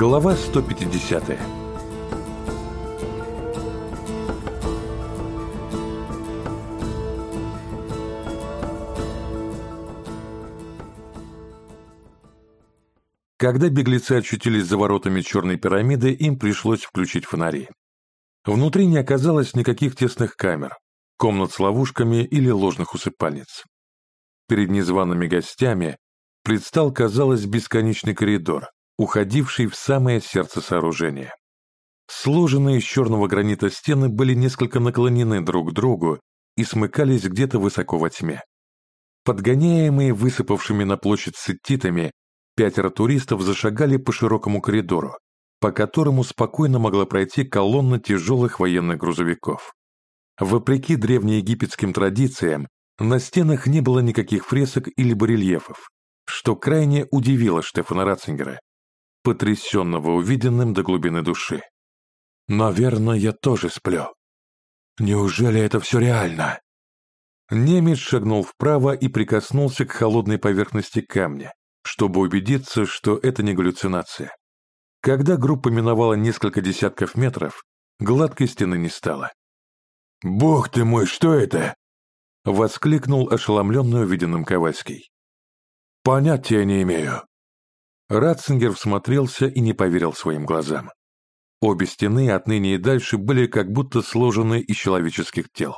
Глава 150 Когда беглецы очутились за воротами черной пирамиды, им пришлось включить фонари. Внутри не оказалось никаких тесных камер, комнат с ловушками или ложных усыпальниц. Перед незваными гостями предстал, казалось, бесконечный коридор, уходивший в самое сердце сооружения. Сложенные из черного гранита стены были несколько наклонены друг к другу и смыкались где-то высоко во тьме. Подгоняемые высыпавшими на площадь сеттитами, пятеро туристов зашагали по широкому коридору, по которому спокойно могла пройти колонна тяжелых военных грузовиков. Вопреки древнеегипетским традициям, на стенах не было никаких фресок или барельефов, что крайне удивило Штефана Ратцингера, потрясенного увиденным до глубины души. «Наверное, я тоже сплю. Неужели это все реально?» Немец шагнул вправо и прикоснулся к холодной поверхности камня, чтобы убедиться, что это не галлюцинация. Когда группа миновала несколько десятков метров, гладкой стены не стало. «Бог ты мой, что это?» — воскликнул ошеломленный увиденным Ковальский. «Понятия не имею. Ратцингер всмотрелся и не поверил своим глазам. Обе стены отныне и дальше были как будто сложены из человеческих тел.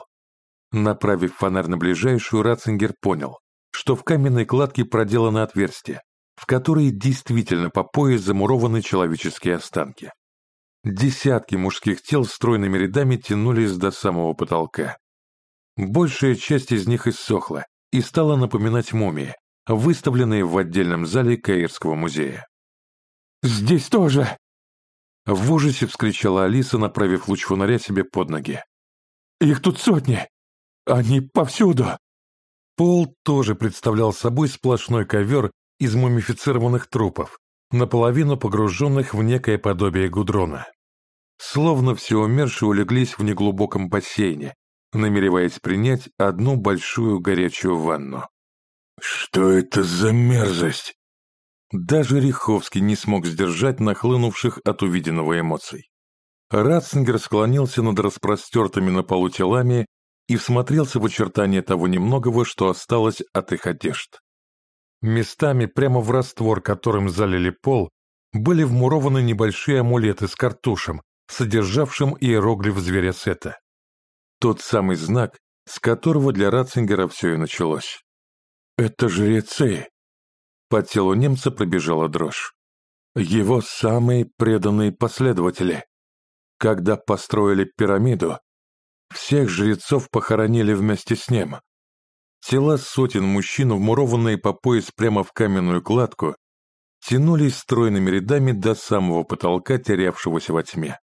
Направив фонарь на ближайшую, Ратцингер понял, что в каменной кладке проделано отверстие, в которое действительно по пояс замурованы человеческие останки. Десятки мужских тел стройными рядами тянулись до самого потолка. Большая часть из них иссохла и стала напоминать мумии, выставленные в отдельном зале Каирского музея. «Здесь тоже!» В ужасе вскричала Алиса, направив луч фонаря себе под ноги. «Их тут сотни! Они повсюду!» Пол тоже представлял собой сплошной ковер из мумифицированных трупов, наполовину погруженных в некое подобие гудрона. Словно все умершие улеглись в неглубоком бассейне, намереваясь принять одну большую горячую ванну. «Что это за мерзость?» Даже Риховский не смог сдержать нахлынувших от увиденного эмоций. Ратцингер склонился над распростертыми на полу телами и всмотрелся в очертания того немногого, что осталось от их одежд. Местами прямо в раствор, которым залили пол, были вмурованы небольшие амулеты с картушем, содержавшим иероглиф зверя Сета. Тот самый знак, с которого для Ратцингера все и началось. «Это жрецы!» По телу немца пробежала дрожь. Его самые преданные последователи. Когда построили пирамиду, всех жрецов похоронили вместе с ним. Тела сотен мужчин, вмурованные по пояс прямо в каменную кладку, тянулись стройными рядами до самого потолка, терявшегося во тьме.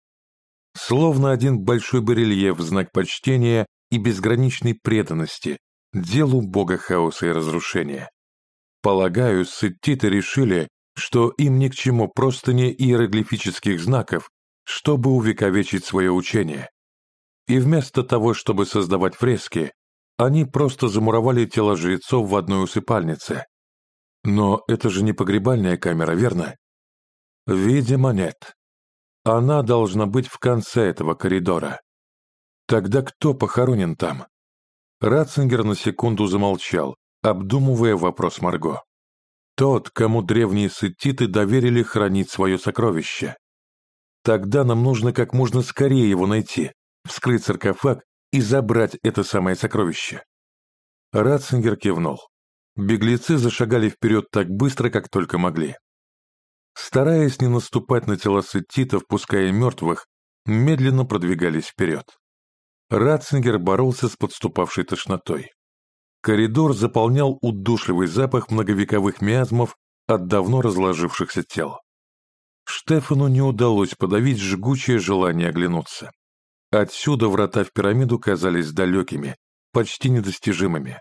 Словно один большой барельеф в знак почтения и безграничной преданности, делу бога хаоса и разрушения. Полагаю, сеттиты решили, что им ни к чему просто не иероглифических знаков, чтобы увековечить свое учение. И вместо того, чтобы создавать фрески, они просто замуровали тело жрецов в одной усыпальнице. Но это же не погребальная камера, верно? Видимо, нет. Она должна быть в конце этого коридора. Тогда кто похоронен там? Ратцингер на секунду замолчал, обдумывая вопрос Марго. Тот, кому древние сеттиты доверили хранить свое сокровище. Тогда нам нужно как можно скорее его найти, вскрыть саркофаг и забрать это самое сокровище. Ратцингер кивнул. Беглецы зашагали вперед так быстро, как только могли. Стараясь не наступать на тела сеттитов, пуская мертвых, медленно продвигались вперед. Ратцингер боролся с подступавшей тошнотой. Коридор заполнял удушливый запах многовековых миазмов от давно разложившихся тел. Штефану не удалось подавить жгучее желание оглянуться. Отсюда врата в пирамиду казались далекими, почти недостижимыми.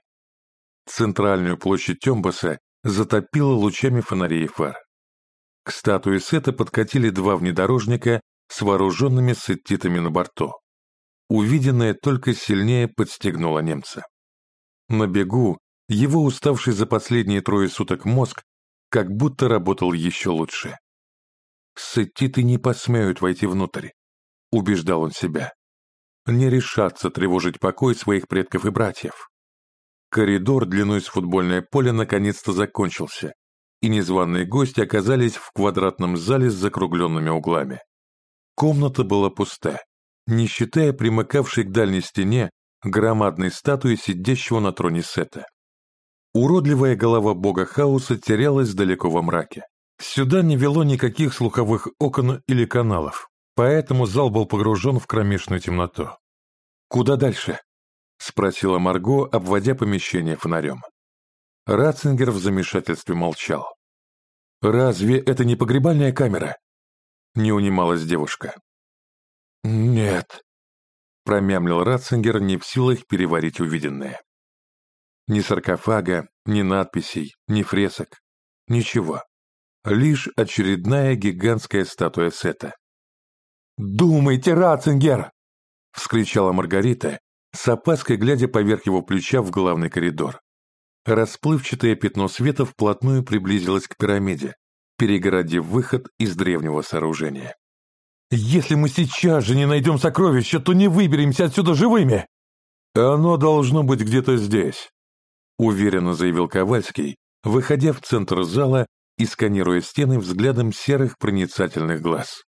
Центральную площадь Тембаса затопило лучами фонарей и фар. К статуе Сета подкатили два внедорожника с вооруженными сеттитами на борту. Увиденное только сильнее подстегнуло немца. На бегу его уставший за последние трое суток мозг как будто работал еще лучше. Сеттиты не посмеют войти внутрь, убеждал он себя. Не решаться тревожить покой своих предков и братьев. Коридор длиной с футбольное поле наконец-то закончился, и незваные гости оказались в квадратном зале с закругленными углами. Комната была пуста, не считая примыкавшей к дальней стене громадной статуи сидящего на троне Сета. Уродливая голова бога хаоса терялась далеко во мраке. Сюда не вело никаких слуховых окон или каналов, поэтому зал был погружен в кромешную темноту. «Куда дальше?» — спросила Марго, обводя помещение фонарем. Ратцингер в замешательстве молчал. «Разве это не погребальная камера?» — не унималась девушка. «Нет», — промямлил Ратцингер, не в силах переварить увиденное. Ни саркофага, ни надписей, ни фресок. Ничего. Лишь очередная гигантская статуя Сета. «Думайте, Ратцингер!» — вскричала Маргарита, с опаской глядя поверх его плеча в главный коридор. Расплывчатое пятно света вплотную приблизилось к пирамиде, перегородив выход из древнего сооружения. «Если мы сейчас же не найдем сокровища, то не выберемся отсюда живыми!» «Оно должно быть где-то здесь», — уверенно заявил Ковальский, выходя в центр зала и сканируя стены взглядом серых проницательных глаз.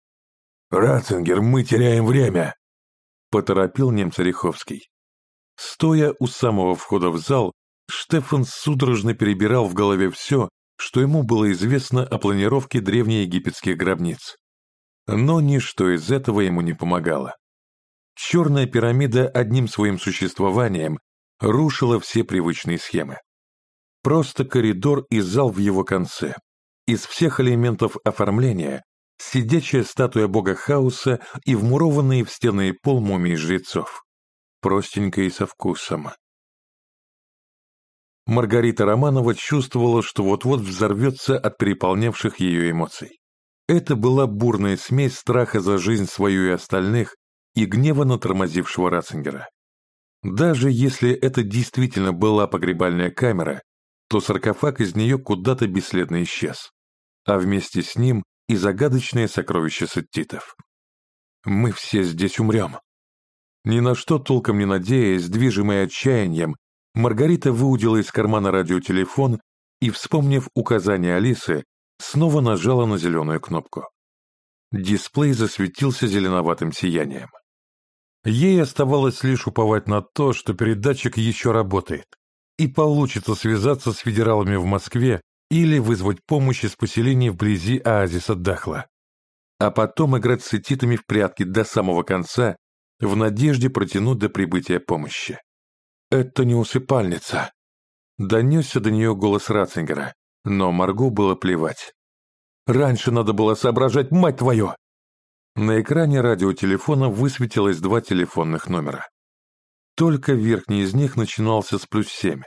«Ратцингер, мы теряем время!» — поторопил немца Риховский. Стоя у самого входа в зал, Штефан судорожно перебирал в голове все, что ему было известно о планировке древнеегипетских гробниц. Но ничто из этого ему не помогало. Черная пирамида одним своим существованием рушила все привычные схемы. Просто коридор и зал в его конце. Из всех элементов оформления сидячая статуя бога хаоса и вмурованные в стены пол мумии жрецов. Простенько и со вкусом. Маргарита Романова чувствовала, что вот-вот взорвется от переполнявших ее эмоций. Это была бурная смесь страха за жизнь свою и остальных и гнева на тормозившего Ратцингера. Даже если это действительно была погребальная камера, то саркофаг из нее куда-то бесследно исчез, а вместе с ним и загадочное сокровище сеттитов. «Мы все здесь умрем». Ни на что толком не надеясь, движимой отчаянием, Маргарита выудила из кармана радиотелефон и, вспомнив указание Алисы, снова нажала на зеленую кнопку. Дисплей засветился зеленоватым сиянием. Ей оставалось лишь уповать на то, что передатчик еще работает, и получится связаться с федералами в Москве или вызвать помощь из поселений вблизи оазиса Дахла. А потом играть с этитами в прятки до самого конца в надежде протянуть до прибытия помощи. «Это не усыпальница», — донесся до нее голос Ратцингера, но Марго было плевать. «Раньше надо было соображать, мать твою!» На экране радиотелефона высветилось два телефонных номера. Только верхний из них начинался с плюс семь,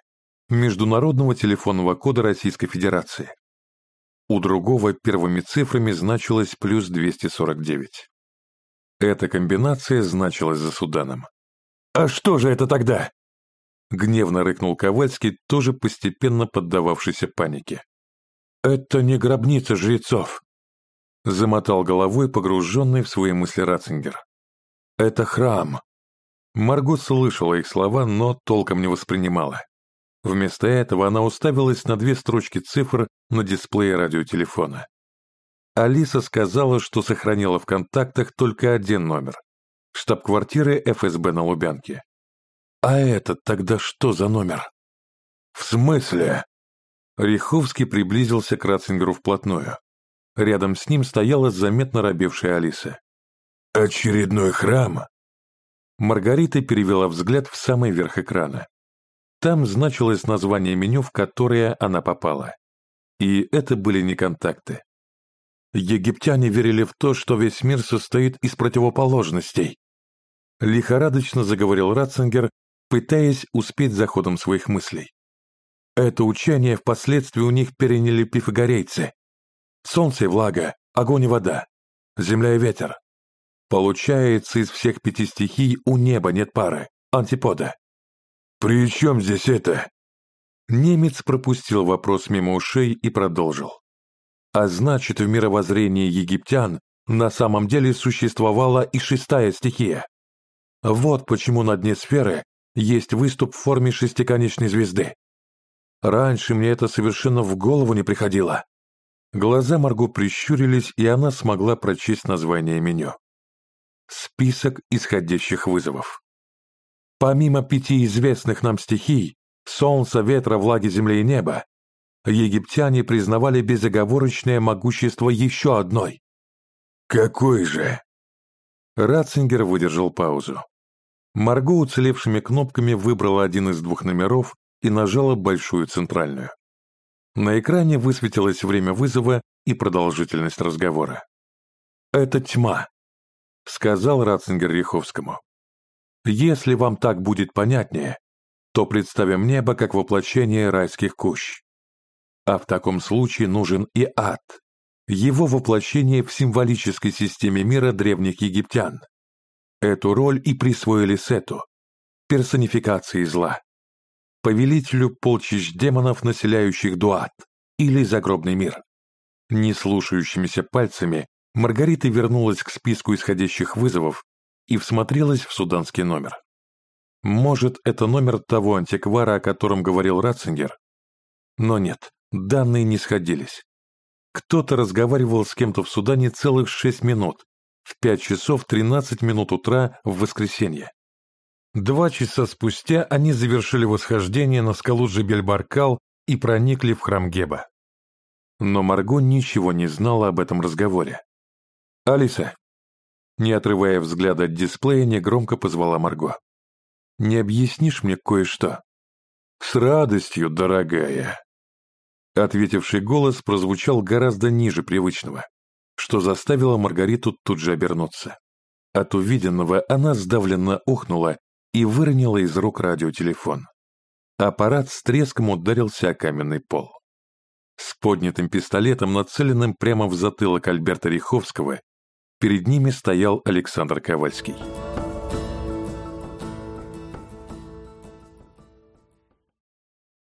международного телефонного кода Российской Федерации. У другого первыми цифрами значилось плюс 249. Эта комбинация значилась за Суданом. «А что же это тогда?» Гневно рыкнул Ковальский, тоже постепенно поддававшийся панике. «Это не гробница жрецов!» Замотал головой, погруженный в свои мысли Ратцингер. «Это храм!» Марго слышала их слова, но толком не воспринимала. Вместо этого она уставилась на две строчки цифр на дисплее радиотелефона. Алиса сказала, что сохранила в контактах только один номер – штаб-квартиры ФСБ на Лубянке. «А этот тогда что за номер?» «В смысле?» Риховский приблизился к Ратцингеру вплотную. Рядом с ним стояла заметно робевшая Алиса. «Очередной храм?» Маргарита перевела взгляд в самый верх экрана. Там значилось название меню, в которое она попала. И это были не контакты. Египтяне верили в то, что весь мир состоит из противоположностей. Лихорадочно заговорил Ратцингер, пытаясь успеть за ходом своих мыслей. Это учение впоследствии у них переняли пифагорейцы. Солнце и влага, огонь и вода, земля и ветер. Получается, из всех пяти стихий у неба нет пары, антипода. «При чем здесь это?» Немец пропустил вопрос мимо ушей и продолжил. А значит, в мировоззрении египтян на самом деле существовала и шестая стихия. Вот почему на дне сферы есть выступ в форме шестиконечной звезды. Раньше мне это совершенно в голову не приходило. Глаза Марго прищурились, и она смогла прочесть название меню. Список исходящих вызовов. Помимо пяти известных нам стихий – солнца, ветра, влаги, земли и неба – египтяне признавали безоговорочное могущество еще одной. «Какой же?» Ратцингер выдержал паузу. Марго уцелевшими кнопками выбрала один из двух номеров и нажала большую центральную. На экране высветилось время вызова и продолжительность разговора. «Это тьма», — сказал Ратцингер Риховскому. «Если вам так будет понятнее, то представим небо как воплощение райских кущ. А в таком случае нужен и ад, его воплощение в символической системе мира древних египтян. Эту роль и присвоили Сету, персонификации зла повелителю полчищ демонов, населяющих Дуат, или загробный мир. Не слушающимися пальцами Маргарита вернулась к списку исходящих вызовов и всмотрелась в суданский номер. Может, это номер того антиквара, о котором говорил Ратцингер? Но нет, данные не сходились. Кто-то разговаривал с кем-то в Судане целых шесть минут, в пять часов тринадцать минут утра в воскресенье. Два часа спустя они завершили восхождение на скалу Джебель-Баркал и проникли в храм Геба. Но Марго ничего не знала об этом разговоре. «Алиса!» Не отрывая взгляда от дисплея, негромко позвала Марго. «Не объяснишь мне кое-что?» «С радостью, дорогая!» Ответивший голос прозвучал гораздо ниже привычного, что заставило Маргариту тут же обернуться. От увиденного она сдавленно охнула и выронила из рук радиотелефон. Аппарат с треском ударился о каменный пол. С поднятым пистолетом, нацеленным прямо в затылок Альберта Риховского, перед ними стоял Александр Ковальский.